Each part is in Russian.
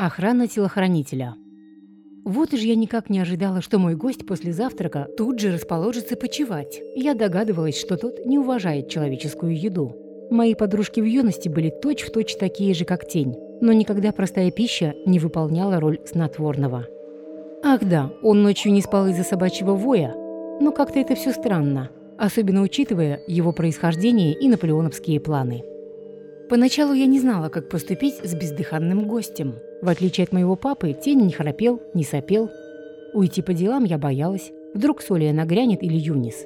Охрана телохранителя. Вот уж я никак не ожидала, что мой гость после завтрака тут же расположится почевать. Я догадывалась, что тот не уважает человеческую еду. Мои подружки в юности были точь-в-точь точь такие же, как тень, но никогда простая пища не выполняла роль снотворного. Ах да, он ночью не спал из-за собачьего воя, но как-то это все странно, особенно учитывая его происхождение и наполеоновские планы. Поначалу я не знала, как поступить с бездыханным гостем. В отличие от моего папы, тень не храпел, не сопел. Уйти по делам я боялась. Вдруг Солия нагрянет или Юнис.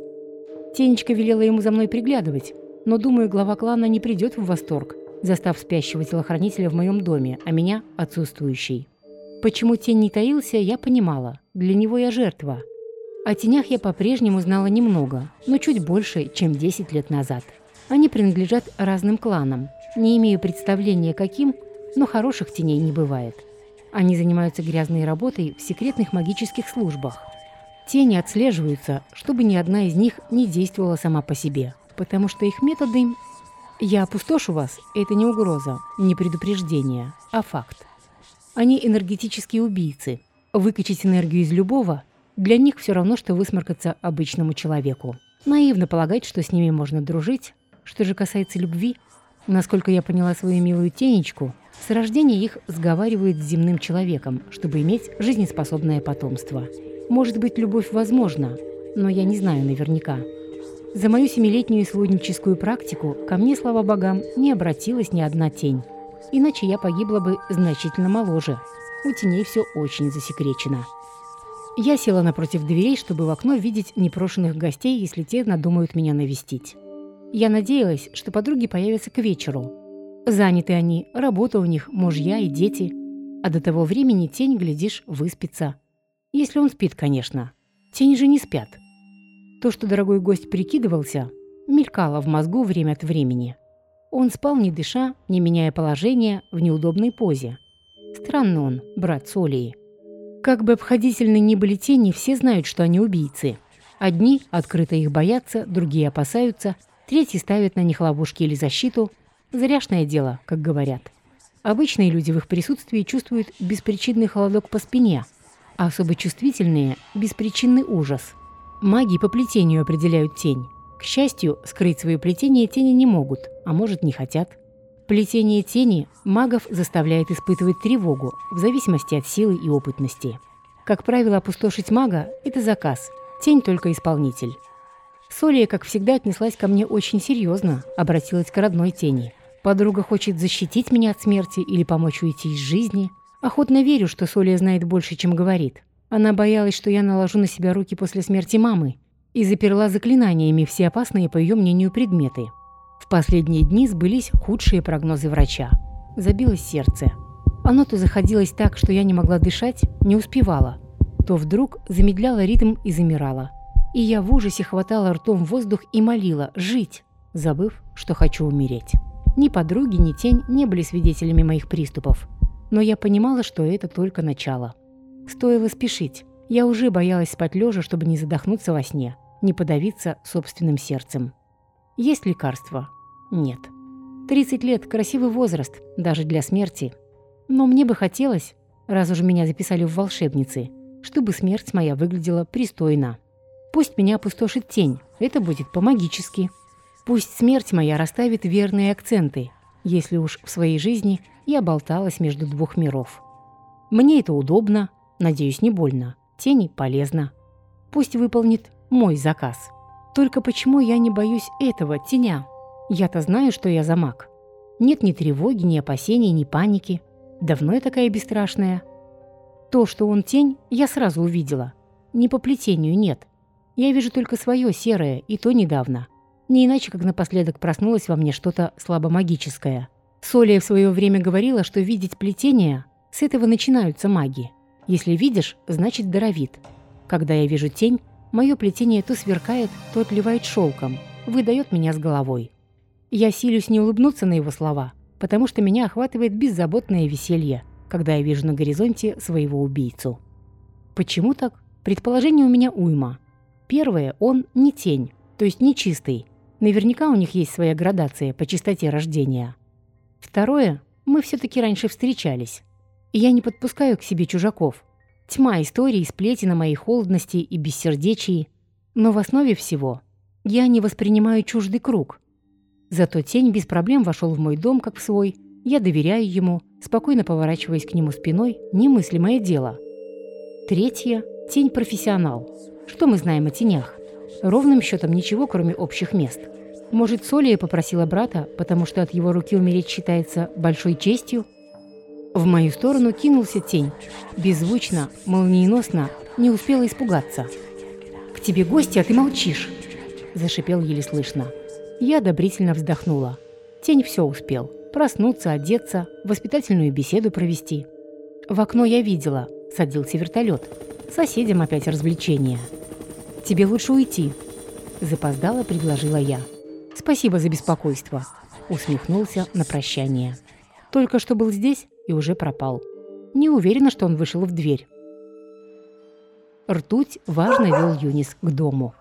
Тенечка велела ему за мной приглядывать, но, думаю, глава клана не придет в восторг, застав спящего телохранителя в моем доме, а меня – отсутствующей. Почему тень не таился, я понимала. Для него я жертва. О тенях я по-прежнему знала немного, но чуть больше, чем 10 лет назад. Они принадлежат разным кланам, не имею представления каким, но хороших теней не бывает. Они занимаются грязной работой в секретных магических службах. Тени отслеживаются, чтобы ни одна из них не действовала сама по себе, потому что их методы... Я опустошу вас – это не угроза, не предупреждение, а факт. Они энергетические убийцы. Выкачать энергию из любого – для них все равно, что высморкаться обычному человеку. Наивно полагать, что с ними можно дружить. Что же касается любви, Насколько я поняла свою милую тенечку, с рождения их сговаривают с земным человеком, чтобы иметь жизнеспособное потомство. Может быть, любовь возможна, но я не знаю наверняка. За мою семилетнюю сводническую практику ко мне, слава богам, не обратилась ни одна тень. Иначе я погибла бы значительно моложе. У теней все очень засекречено. Я села напротив дверей, чтобы в окно видеть непрошенных гостей, если те надумают меня навестить. Я надеялась, что подруги появятся к вечеру. Заняты они, работа у них, мужья и дети. А до того времени тень, глядишь, выспится. Если он спит, конечно. Тени же не спят. То, что дорогой гость прикидывался, мелькало в мозгу время от времени. Он спал не дыша, не меняя положения, в неудобной позе. Странно он, брат Солии. Как бы обходительны ни были тени, все знают, что они убийцы. Одни открыто их боятся, другие опасаются – Третьи ставят на них ловушки или защиту. Зряшное дело, как говорят. Обычные люди в их присутствии чувствуют беспричинный холодок по спине, а особо чувствительные – беспричинный ужас. Маги по плетению определяют тень. К счастью, скрыть свое плетение тени не могут, а может не хотят. Плетение тени магов заставляет испытывать тревогу в зависимости от силы и опытности. Как правило, опустошить мага – это заказ, тень только исполнитель. Солия, как всегда, отнеслась ко мне очень серьезно, обратилась к родной тени. Подруга хочет защитить меня от смерти или помочь уйти из жизни. Охотно верю, что Солия знает больше, чем говорит. Она боялась, что я наложу на себя руки после смерти мамы и заперла заклинаниями все опасные, по ее мнению, предметы. В последние дни сбылись худшие прогнозы врача. Забилось сердце. Оно то заходилось так, что я не могла дышать, не успевала, то вдруг замедляло ритм и замирало – и я в ужасе хватала ртом воздух и молила «жить», забыв, что хочу умереть. Ни подруги, ни тень не были свидетелями моих приступов, но я понимала, что это только начало. Стоило спешить. Я уже боялась спать лежа, чтобы не задохнуться во сне, не подавиться собственным сердцем. Есть лекарство? Нет. 30 лет – красивый возраст, даже для смерти. Но мне бы хотелось, раз уж меня записали в волшебницы, чтобы смерть моя выглядела пристойно. Пусть меня опустошит тень, это будет по-магически. Пусть смерть моя расставит верные акценты, если уж в своей жизни я болталась между двух миров. Мне это удобно, надеюсь, не больно. Тени полезно. Пусть выполнит мой заказ. Только почему я не боюсь этого теня? Я-то знаю, что я за маг. Нет ни тревоги, ни опасений, ни паники. Давно я такая бесстрашная. То, что он тень, я сразу увидела. Не по плетению нет. Я вижу только свое серое, и то недавно. Не иначе, как напоследок проснулось во мне что-то слабомагическое. Солия в свое время говорила, что видеть плетение – с этого начинаются маги. Если видишь, значит даровит. Когда я вижу тень, мое плетение то сверкает, то отливает шелком, выдает меня с головой. Я силюсь не улыбнуться на его слова, потому что меня охватывает беззаботное веселье, когда я вижу на горизонте своего убийцу. Почему так? Предположение у меня уйма – Первое, он не тень, то есть не чистый. Наверняка у них есть своя градация по чистоте рождения. Второе, мы все-таки раньше встречались. Я не подпускаю к себе чужаков. Тьма историй, сплетен о моей холодности и бессердечии. Но в основе всего я не воспринимаю чуждый круг. Зато тень без проблем вошел в мой дом, как в свой. Я доверяю ему, спокойно поворачиваясь к нему спиной, немыслимое дело. Третье – тень профессионал. Что мы знаем о тенях? Ровным счетом ничего, кроме общих мест. Может, Солия попросила брата, потому что от его руки умереть считается большой честью? В мою сторону кинулся тень. Беззвучно, молниеносно, не успела испугаться. «К тебе гости, а ты молчишь!» – зашипел еле слышно. Я одобрительно вздохнула. Тень все успел. Проснуться, одеться, воспитательную беседу провести. В окно я видела. Садился вертолет. Соседям опять развлечения. «Тебе лучше уйти», – запоздало предложила я. «Спасибо за беспокойство», – усмехнулся на прощание. Только что был здесь и уже пропал. Не уверена, что он вышел в дверь. Ртуть важно вел Юнис к дому.